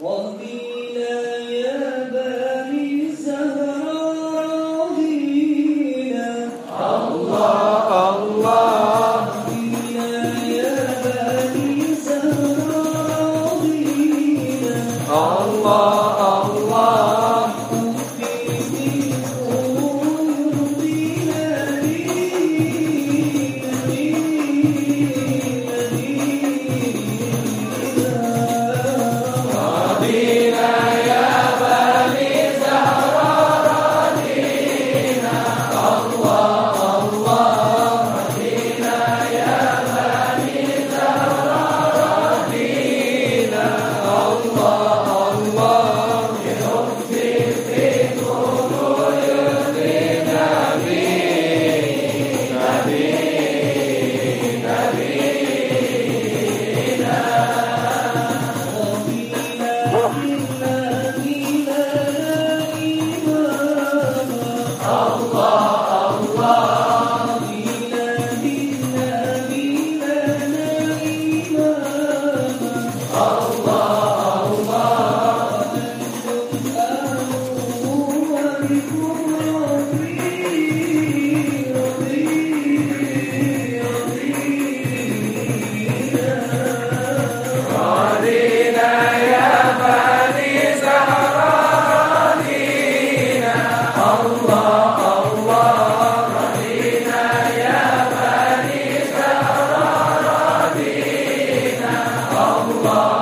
واهدني Allah.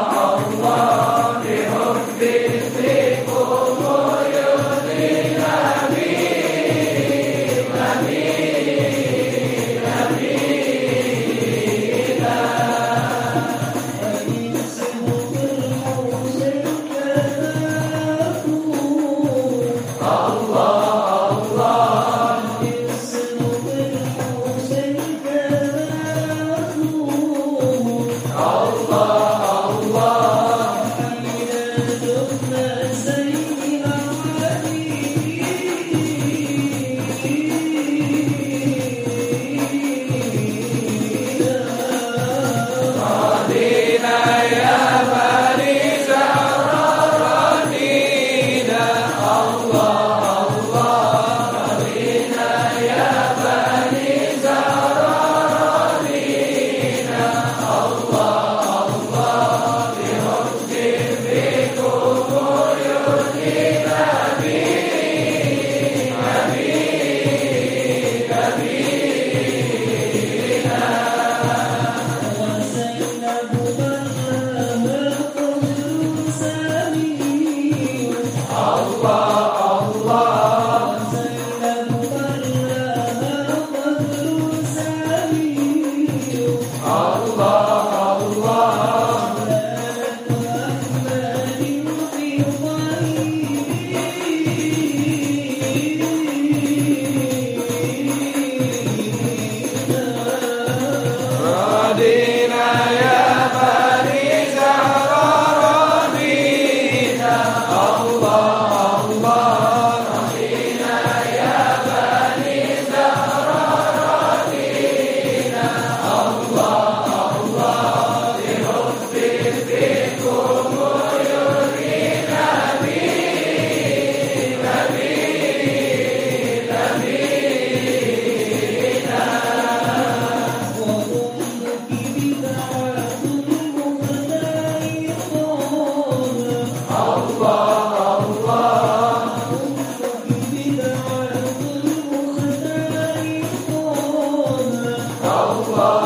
for